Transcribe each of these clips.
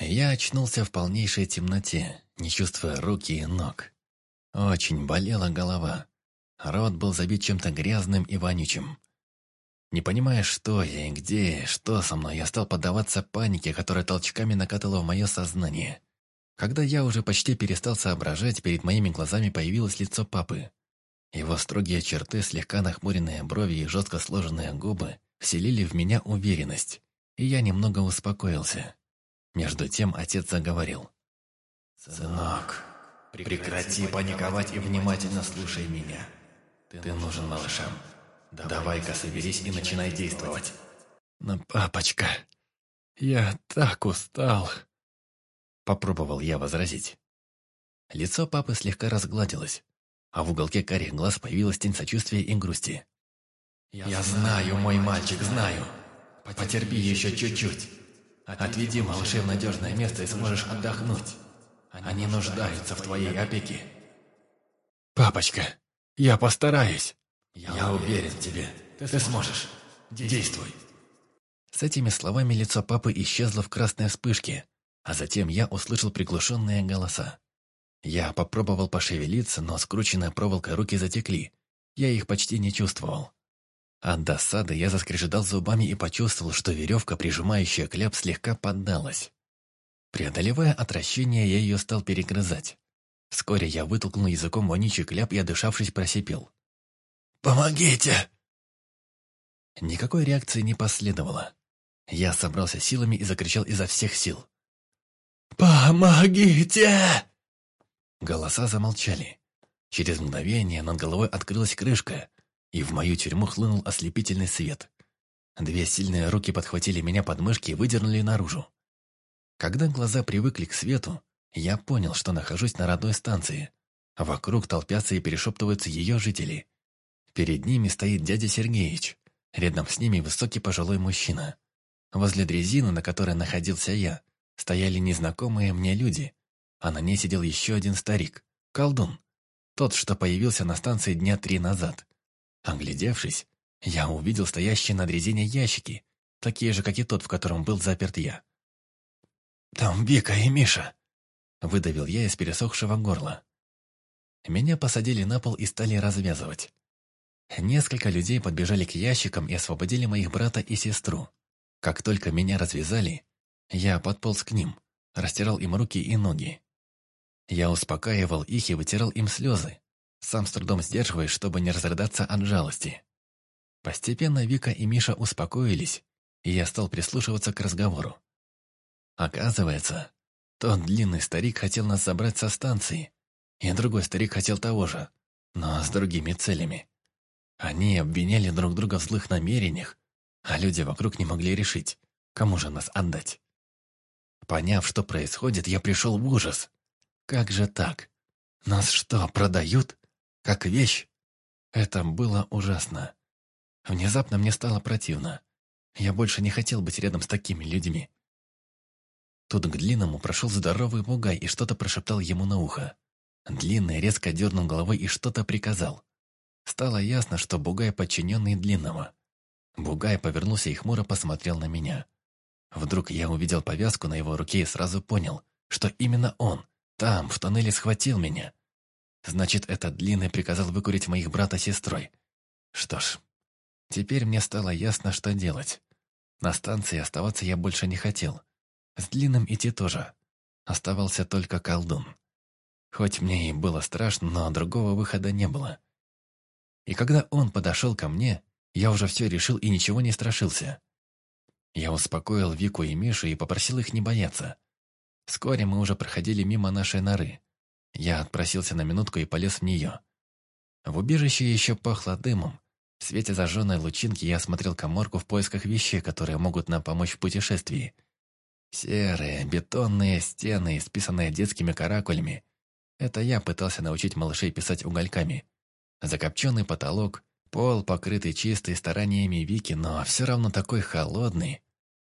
Я очнулся в полнейшей темноте, не чувствуя руки и ног. Очень болела голова. Рот был забит чем-то грязным и вонючим. Не понимая, что я и где, что со мной, я стал поддаваться панике, которая толчками накатывала в мое сознание. Когда я уже почти перестал соображать, перед моими глазами появилось лицо папы. Его строгие черты, слегка нахмуренные брови и жестко сложенные губы вселили в меня уверенность, и я немного успокоился. Между тем отец заговорил. «Сынок, прекрати паниковать и внимательно слушай меня. Ты нужен малышам. Давай-ка соберись и начинай действовать». «Но, папочка, я так устал!» Попробовал я возразить. Лицо папы слегка разгладилось, а в уголке карих глаз появилась тень сочувствия и грусти. «Я знаю, мой мальчик, знаю. Потерпи еще чуть-чуть. Отведи малышей в надежное место и сможешь отдохнуть. Они нуждаются в твоей опеке». «Папочка, я постараюсь». «Я уверен в тебе. Ты сможешь. Действуй». С этими словами лицо папы исчезло в красной вспышке, а затем я услышал приглушенные голоса. Я попробовал пошевелиться, но скрученная проволокой руки затекли. Я их почти не чувствовал. От досады я заскрежетал зубами и почувствовал, что веревка, прижимающая кляп, слегка поддалась. Преодолевая отвращение, я ее стал перегрызать. Вскоре я вытолкнул языком вонючий кляп и, отдышавшись, просипел. «Помогите!» Никакой реакции не последовало. Я собрался силами и закричал изо всех сил. «Помогите!» Голоса замолчали. Через мгновение над головой открылась крышка, и в мою тюрьму хлынул ослепительный свет. Две сильные руки подхватили меня под мышки и выдернули наружу. Когда глаза привыкли к свету, я понял, что нахожусь на родной станции. Вокруг толпятся и перешептываются ее жители. Перед ними стоит дядя Сергеич. Рядом с ними высокий пожилой мужчина. Возле дрезины, на которой находился я, стояли незнакомые мне люди, а на ней сидел еще один старик, колдун. Тот, что появился на станции дня три назад. Оглядевшись, я увидел стоящие на дрезине ящики, такие же, как и тот, в котором был заперт я. «Там Вика и Миша!» — выдавил я из пересохшего горла. Меня посадили на пол и стали развязывать. Несколько людей подбежали к ящикам и освободили моих брата и сестру. Как только меня развязали, я подполз к ним, растирал им руки и ноги. Я успокаивал их и вытирал им слезы, сам с трудом сдерживаясь, чтобы не разрыдаться от жалости. Постепенно Вика и Миша успокоились, и я стал прислушиваться к разговору. Оказывается, тот длинный старик хотел нас забрать со станции, и другой старик хотел того же, но с другими целями. Они обвиняли друг друга в злых намерениях, а люди вокруг не могли решить, кому же нас отдать. Поняв, что происходит, я пришел в ужас. Как же так? Нас что, продают? Как вещь? Это было ужасно. Внезапно мне стало противно. Я больше не хотел быть рядом с такими людьми. Тут к Длинному прошел здоровый бугай и что-то прошептал ему на ухо. Длинный резко дернул головой и что-то приказал. Стало ясно, что Бугай подчиненный Длинного. Бугай повернулся и хмуро посмотрел на меня. Вдруг я увидел повязку на его руке и сразу понял, что именно он, там, в тоннеле, схватил меня. Значит, этот Длинный приказал выкурить моих брата с сестрой. Что ж, теперь мне стало ясно, что делать. На станции оставаться я больше не хотел. С Длинным идти тоже. Оставался только колдун. Хоть мне и было страшно, но другого выхода не было. И когда он подошел ко мне, я уже все решил и ничего не страшился. Я успокоил Вику и Мишу и попросил их не бояться. Вскоре мы уже проходили мимо нашей норы. Я отпросился на минутку и полез в нее. В убежище еще пахло дымом. В свете зажженной лучинки я осмотрел коморку в поисках вещей, которые могут нам помочь в путешествии. Серые, бетонные стены, исписанные детскими каракулями. Это я пытался научить малышей писать угольками. Закопченный потолок, пол, покрытый чистой стараниями Вики, но все равно такой холодный.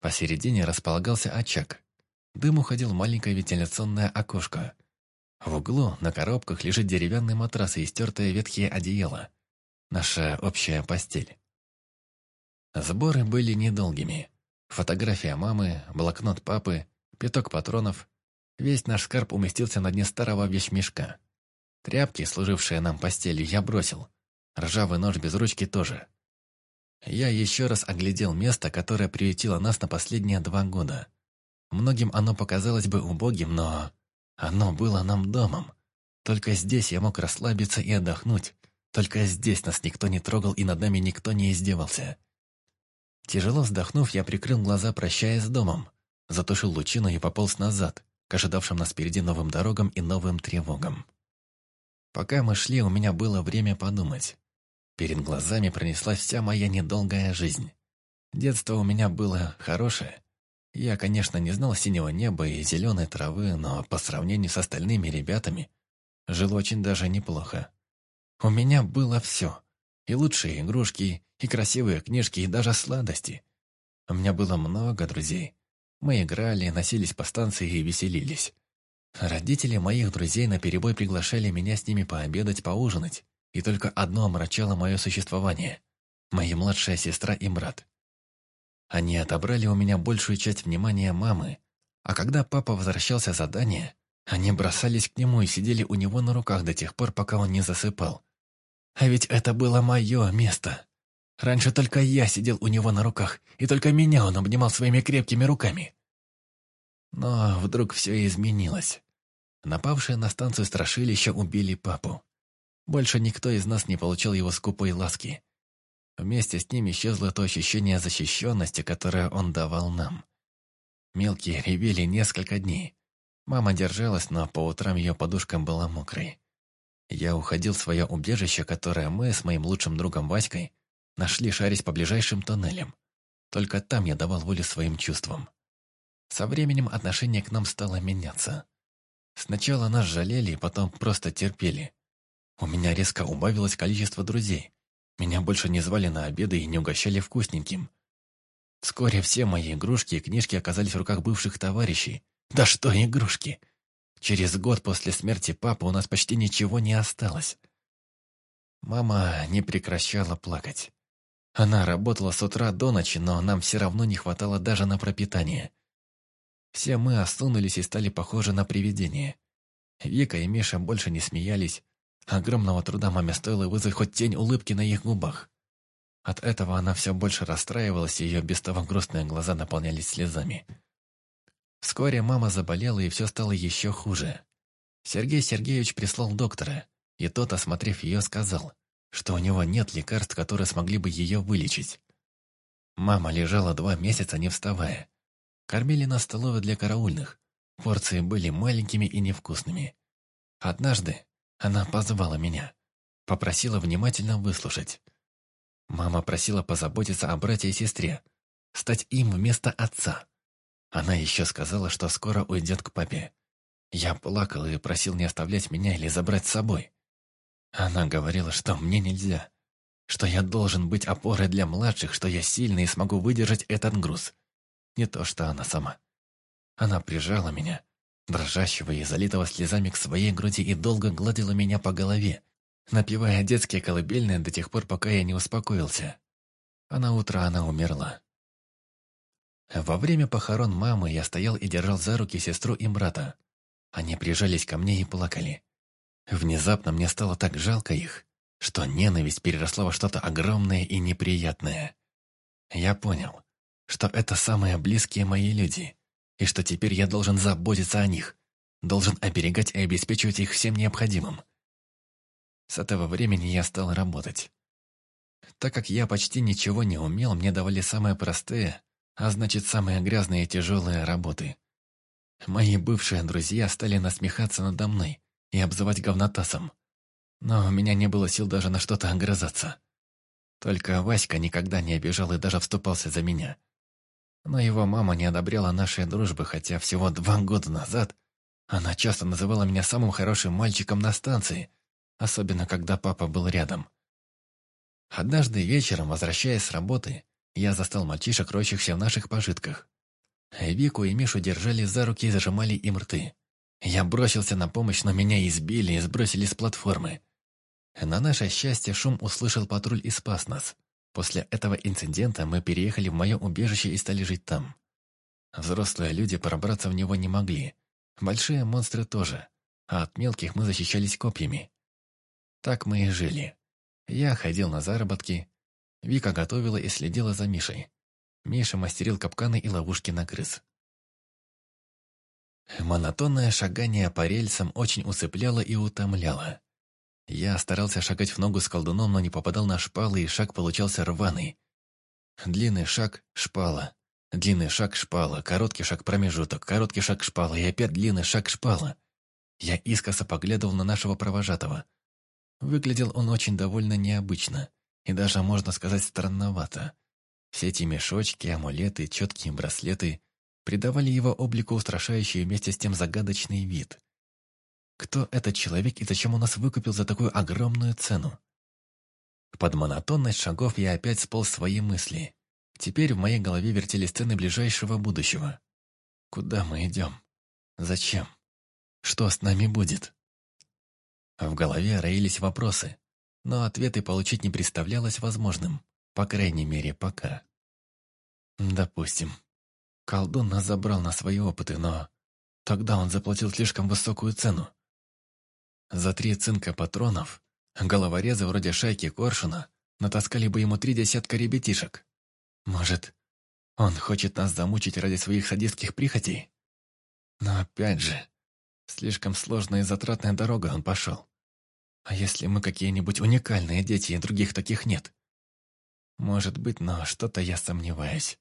Посередине располагался очаг. Дым уходил в маленькое вентиляционное окошко. В углу на коробках лежит деревянный матрас и истертое ветхие одеяло. Наша общая постель. Сборы были недолгими. Фотография мамы, блокнот папы, пяток патронов. Весь наш скарб уместился на дне старого вещмешка. Тряпки, служившие нам постелью, я бросил. Ржавый нож без ручки тоже. Я еще раз оглядел место, которое приютило нас на последние два года. Многим оно показалось бы убогим, но оно было нам домом. Только здесь я мог расслабиться и отдохнуть. Только здесь нас никто не трогал и над нами никто не издевался. Тяжело вздохнув, я прикрыл глаза, прощаясь с домом. Затушил лучину и пополз назад, к ожидавшим нас впереди новым дорогам и новым тревогам. Пока мы шли, у меня было время подумать. Перед глазами пронеслась вся моя недолгая жизнь. Детство у меня было хорошее. Я, конечно, не знал синего неба и зеленой травы, но по сравнению с остальными ребятами жил очень даже неплохо. У меня было все. И лучшие игрушки, и красивые книжки, и даже сладости. У меня было много друзей. Мы играли, носились по станции и веселились. Родители моих друзей наперебой приглашали меня с ними пообедать, поужинать. И только одно омрачало мое существование. Моя младшая сестра и брат. Они отобрали у меня большую часть внимания мамы, а когда папа возвращался с задания, они бросались к нему и сидели у него на руках до тех пор, пока он не засыпал. А ведь это было мое место. Раньше только я сидел у него на руках, и только меня он обнимал своими крепкими руками. Но вдруг все изменилось. Напавшие на станцию страшилища убили папу. Больше никто из нас не получал его скупой ласки. Вместе с ним исчезло то ощущение защищенности, которое он давал нам. Мелкие ревели несколько дней. Мама держалась, но по утрам ее подушка была мокрой. Я уходил в свое убежище, которое мы с моим лучшим другом Васькой нашли шарить по ближайшим тоннелям. Только там я давал волю своим чувствам. Со временем отношение к нам стало меняться. Сначала нас жалели, потом просто терпели. У меня резко убавилось количество друзей. Меня больше не звали на обеды и не угощали вкусненьким. Вскоре все мои игрушки и книжки оказались в руках бывших товарищей. Да что игрушки! Через год после смерти папы у нас почти ничего не осталось. Мама не прекращала плакать. Она работала с утра до ночи, но нам все равно не хватало даже на пропитание. Все мы осунулись и стали похожи на привидения. Вика и Миша больше не смеялись, Огромного труда маме стоило вызвать хоть тень улыбки на их губах. От этого она все больше расстраивалась, и ее без того грустные глаза наполнялись слезами. Вскоре мама заболела, и все стало еще хуже. Сергей Сергеевич прислал доктора, и тот, осмотрев ее, сказал, что у него нет лекарств, которые смогли бы ее вылечить. Мама лежала два месяца, не вставая. Кормили на столовой для караульных. Порции были маленькими и невкусными. Однажды она позвала меня. Попросила внимательно выслушать. Мама просила позаботиться о брате и сестре. Стать им вместо отца. Она еще сказала, что скоро уйдет к папе. Я плакал и просил не оставлять меня или забрать с собой. Она говорила, что мне нельзя. Что я должен быть опорой для младших, что я сильный и смогу выдержать этот груз. Не то, что она сама. Она прижала меня, дрожащего и залитого слезами к своей груди и долго гладила меня по голове, напевая детские колыбельные до тех пор, пока я не успокоился. А на утро она умерла. Во время похорон мамы я стоял и держал за руки сестру и брата. Они прижались ко мне и плакали. Внезапно мне стало так жалко их, что ненависть переросла во что-то огромное и неприятное. Я понял, что это самые близкие мои люди, и что теперь я должен заботиться о них, должен оберегать и обеспечивать их всем необходимым. С этого времени я стал работать. Так как я почти ничего не умел, мне давали самые простые, а значит, самые грязные и тяжелые работы. Мои бывшие друзья стали насмехаться надо мной и обзывать говнотасом. Но у меня не было сил даже на что-то огрызаться. Только Васька никогда не обижал и даже вступался за меня. Но его мама не одобряла нашей дружбы, хотя всего два года назад она часто называла меня самым хорошим мальчиком на станции, особенно когда папа был рядом. Однажды вечером, возвращаясь с работы, я застал мальчишек, роющихся в наших пожитках. Вику и Мишу держали за руки и зажимали им рты. Я бросился на помощь, но меня избили и сбросили с платформы. На наше счастье шум услышал патруль и спас нас. После этого инцидента мы переехали в мое убежище и стали жить там. Взрослые люди пробраться в него не могли. Большие монстры тоже. А от мелких мы защищались копьями. Так мы и жили. Я ходил на заработки. Вика готовила и следила за Мишей. Миша мастерил капканы и ловушки на крыс. Монотонное шагание по рельсам очень усыпляло и утомляло. Я старался шагать в ногу с колдуном, но не попадал на шпалы, и шаг получался рваный. Длинный шаг — шпала. Длинный шаг — шпала, короткий шаг — промежуток, короткий шаг — шпала, и опять длинный шаг — шпала. Я искоса поглядывал на нашего провожатого. Выглядел он очень довольно необычно, и даже, можно сказать, странновато. Все эти мешочки, амулеты, четкие браслеты придавали его облику устрашающий вместе с тем загадочный вид. Кто этот человек и зачем он нас выкупил за такую огромную цену? Под монотонность шагов я опять сполз свои мысли. Теперь в моей голове вертели сцены ближайшего будущего. Куда мы идем? Зачем? Что с нами будет? В голове роились вопросы, но ответы получить не представлялось возможным, по крайней мере, пока. Допустим, колдун нас забрал на свои опыты, но тогда он заплатил слишком высокую цену. За три цинка патронов головорезы вроде шайки Коршуна натаскали бы ему три десятка ребятишек. Может, он хочет нас замучить ради своих садистских прихотей? Но опять же, слишком сложная и затратная дорога он пошел. А если мы какие-нибудь уникальные дети и других таких нет? Может быть, но что-то я сомневаюсь.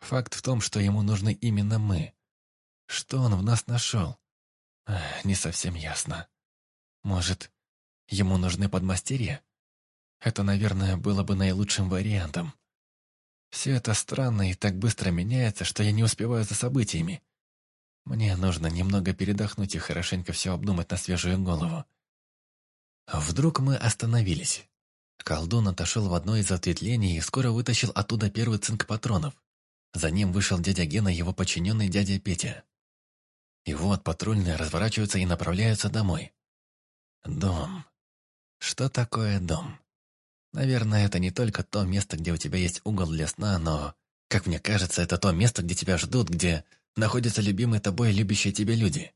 Факт в том, что ему нужны именно мы. Что он в нас нашел? Не совсем ясно. Может, ему нужны подмастерья? Это, наверное, было бы наилучшим вариантом. Все это странно и так быстро меняется, что я не успеваю за событиями. Мне нужно немного передохнуть и хорошенько все обдумать на свежую голову. Вдруг мы остановились. Колдун отошел в одно из ответвлений и скоро вытащил оттуда первый цинк патронов. За ним вышел дядя Гена и его подчиненный дядя Петя. И вот патрульные разворачиваются и направляются домой. Дом. Что такое дом? Наверное, это не только то место, где у тебя есть угол для сна, но, как мне кажется, это то место, где тебя ждут, где находятся любимые тобой любящие тебя люди.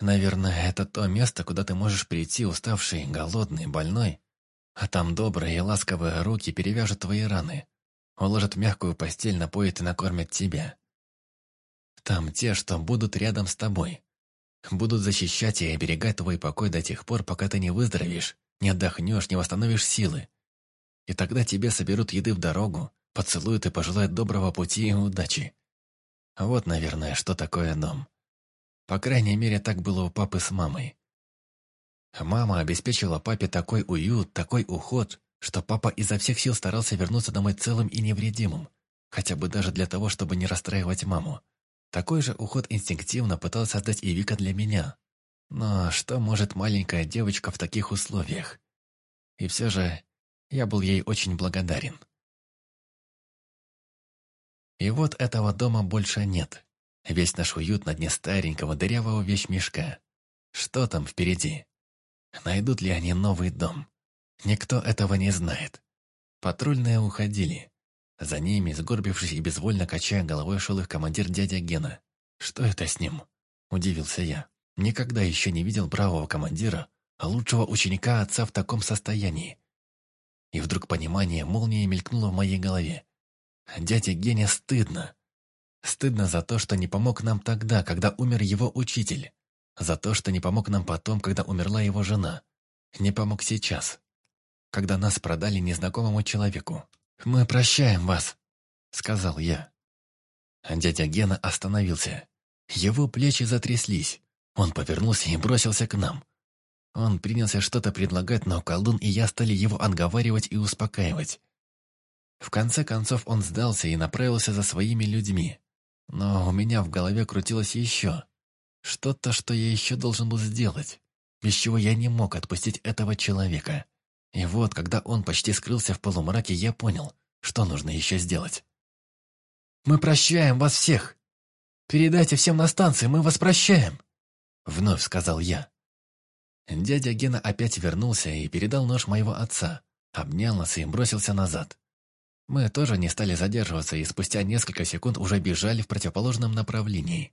Наверное, это то место, куда ты можешь прийти уставший, голодный, больной, а там добрые и ласковые руки перевяжут твои раны, уложат мягкую постель, напоят и накормят тебя. Там те, что будут рядом с тобой, Будут защищать и оберегать твой покой до тех пор, пока ты не выздоровеешь, не отдохнешь, не восстановишь силы. И тогда тебе соберут еды в дорогу, поцелуют и пожелают доброго пути и удачи. Вот, наверное, что такое дом. По крайней мере, так было у папы с мамой. Мама обеспечила папе такой уют, такой уход, что папа изо всех сил старался вернуться домой целым и невредимым, хотя бы даже для того, чтобы не расстраивать маму. Такой же уход инстинктивно пытался создать и Вика для меня. Но что может маленькая девочка в таких условиях? И все же я был ей очень благодарен. И вот этого дома больше нет. Весь наш уют на дне старенького дырявого вещмешка. Что там впереди? Найдут ли они новый дом? Никто этого не знает. Патрульные уходили. За ними, сгорбившись и безвольно качая головой, шел их командир дядя Гена. «Что это с ним?» – удивился я. Никогда еще не видел бравого командира, а лучшего ученика отца в таком состоянии. И вдруг понимание молнией мелькнуло в моей голове. Дядя Геня стыдно. Стыдно за то, что не помог нам тогда, когда умер его учитель. За то, что не помог нам потом, когда умерла его жена. Не помог сейчас, когда нас продали незнакомому человеку. «Мы прощаем вас», — сказал я. Дядя Гена остановился. Его плечи затряслись. Он повернулся и бросился к нам. Он принялся что-то предлагать, но колдун и я стали его отговаривать и успокаивать. В конце концов он сдался и направился за своими людьми. Но у меня в голове крутилось еще. Что-то, что я еще должен был сделать, без чего я не мог отпустить этого человека. И вот, когда он почти скрылся в полумраке, я понял, что нужно еще сделать. «Мы прощаем вас всех! Передайте всем на станции, мы вас прощаем!» Вновь сказал я. Дядя Гена опять вернулся и передал нож моего отца, обнял нас и бросился назад. Мы тоже не стали задерживаться и спустя несколько секунд уже бежали в противоположном направлении.